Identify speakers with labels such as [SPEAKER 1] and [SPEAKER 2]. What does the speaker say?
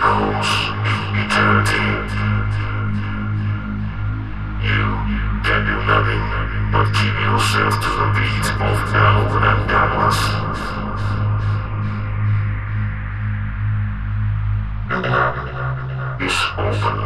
[SPEAKER 1] echoes in eternity. You can do nothing but keep yourself to the beat of now and Dallas. The lab is open.